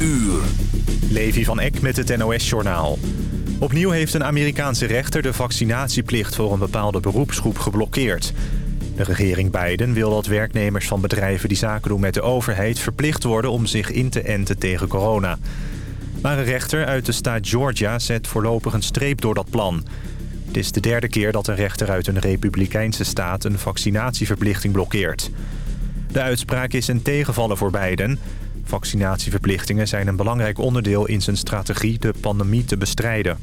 uur. Levi van Eck met het NOS-journaal. Opnieuw heeft een Amerikaanse rechter de vaccinatieplicht voor een bepaalde beroepsgroep geblokkeerd. De regering Biden wil dat werknemers van bedrijven die zaken doen met de overheid... verplicht worden om zich in te enten tegen corona. Maar een rechter uit de staat Georgia zet voorlopig een streep door dat plan. Het is de derde keer dat een rechter uit een republikeinse staat een vaccinatieverplichting blokkeert. De uitspraak is een tegenvaller voor Biden... Vaccinatieverplichtingen zijn een belangrijk onderdeel in zijn strategie de pandemie te bestrijden.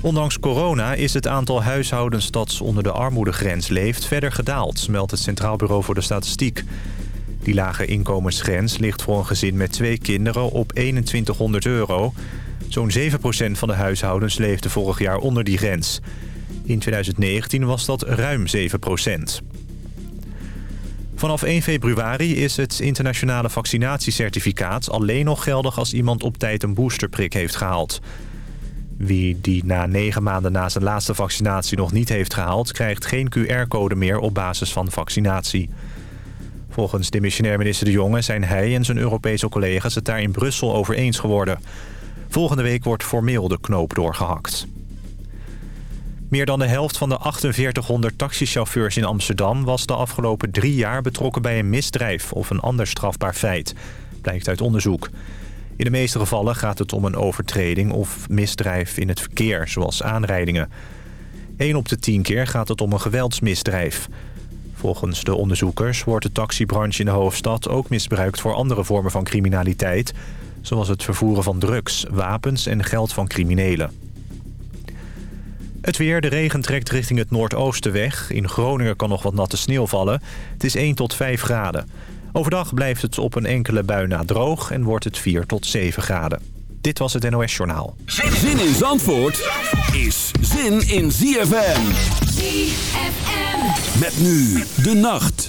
Ondanks corona is het aantal huishoudens dat onder de armoedegrens leeft verder gedaald, meldt het Centraal Bureau voor de Statistiek. Die lage inkomensgrens ligt voor een gezin met twee kinderen op 2100 euro. Zo'n 7% van de huishoudens leefde vorig jaar onder die grens. In 2019 was dat ruim 7%. Vanaf 1 februari is het internationale vaccinatiecertificaat alleen nog geldig als iemand op tijd een boosterprik heeft gehaald. Wie die na negen maanden na zijn laatste vaccinatie nog niet heeft gehaald... krijgt geen QR-code meer op basis van vaccinatie. Volgens demissionair minister De Jonge zijn hij en zijn Europese collega's het daar in Brussel over eens geworden. Volgende week wordt formeel de knoop doorgehakt. Meer dan de helft van de 4800 taxichauffeurs in Amsterdam... was de afgelopen drie jaar betrokken bij een misdrijf of een ander strafbaar feit. Blijkt uit onderzoek. In de meeste gevallen gaat het om een overtreding of misdrijf in het verkeer, zoals aanrijdingen. 1 op de 10 keer gaat het om een geweldsmisdrijf. Volgens de onderzoekers wordt de taxibranche in de hoofdstad ook misbruikt voor andere vormen van criminaliteit... zoals het vervoeren van drugs, wapens en geld van criminelen. Het weer, de regen trekt richting het noordoosten weg. In Groningen kan nog wat natte sneeuw vallen. Het is 1 tot 5 graden. Overdag blijft het op een enkele bui na droog en wordt het 4 tot 7 graden. Dit was het NOS Journaal. Zin in Zandvoort is zin in ZFM. ZFM. Met nu de nacht.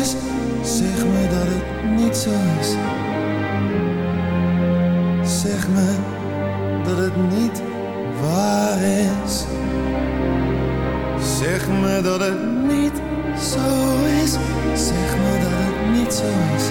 Het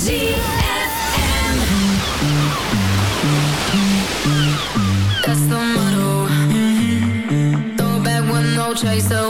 ZFM. That's the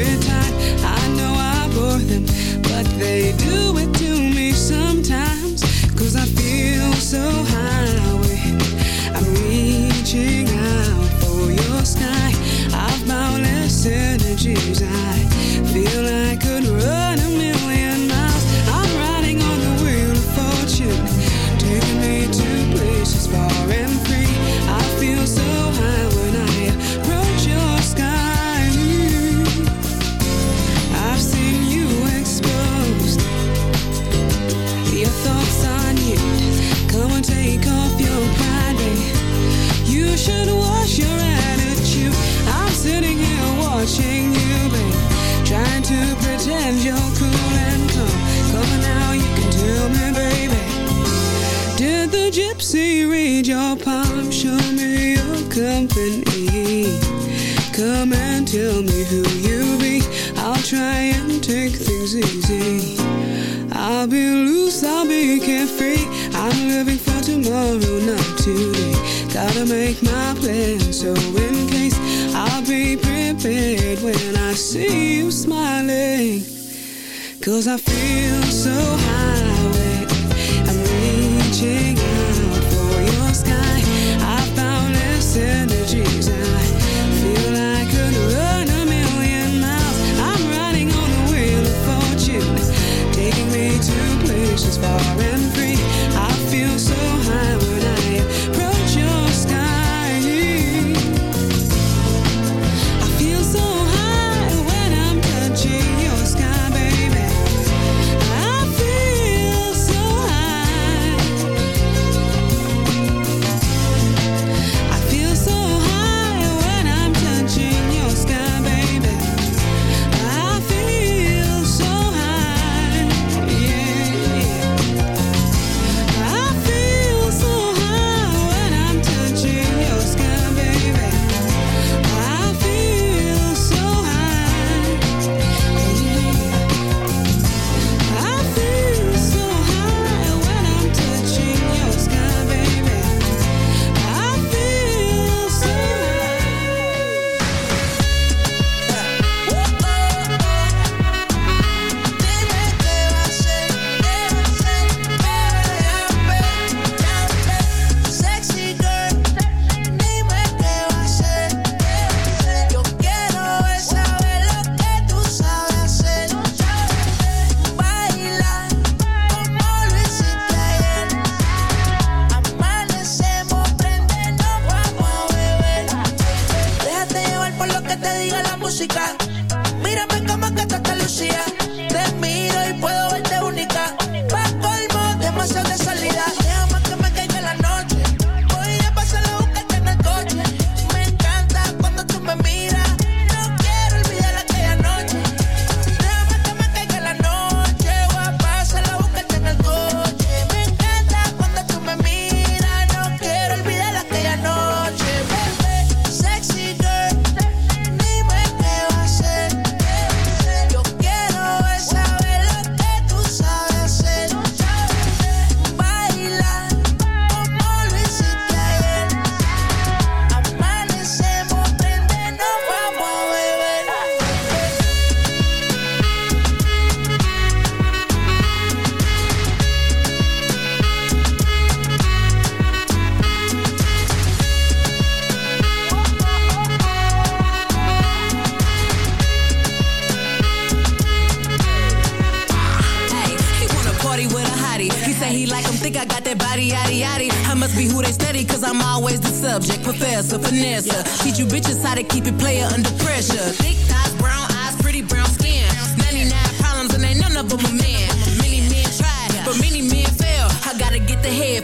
subject, professor, finesse. Teach you bitches how to keep it player under pressure. Thick thighs, brown eyes, pretty brown skin. 99 problems and ain't none of them a man. Many men tried, but many men fail. I gotta get the head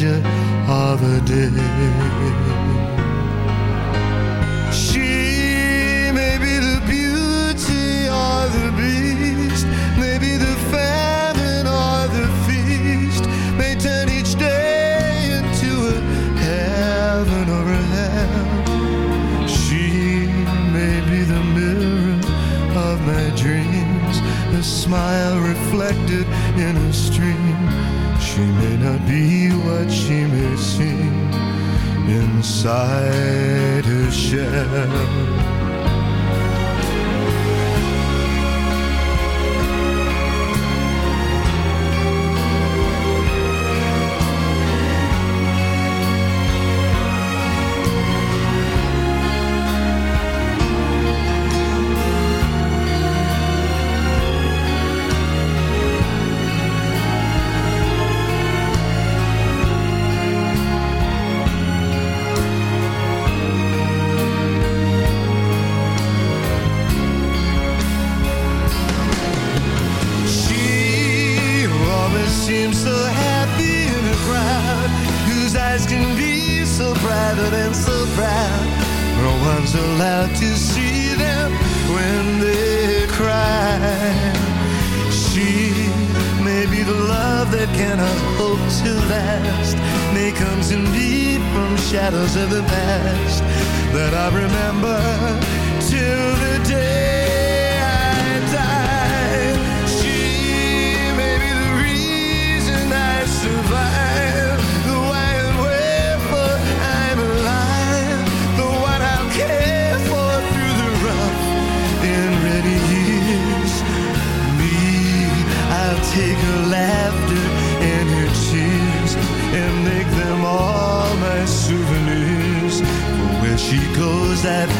measure of a day. Inside her shell. I've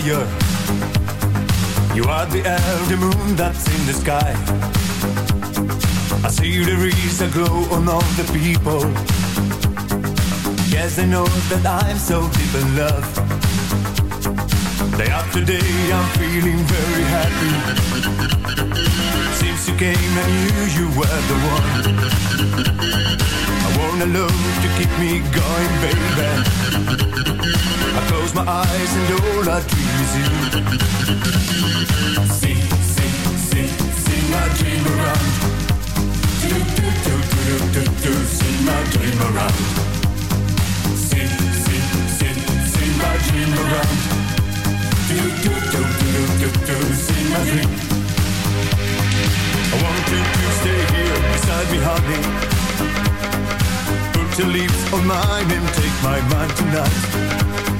fire. Close my eyes and all I dream is you. See, see, see, see my dream around. Do, do, do, do, do, do, see my dream around. See, see, see, see my dream around. Do, do, do, do, do, do, see my dream. I want you to stay here beside me, honey. Put your lips on mine and take my mind tonight.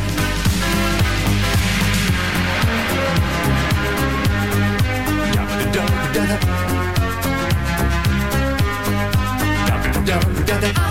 Friday.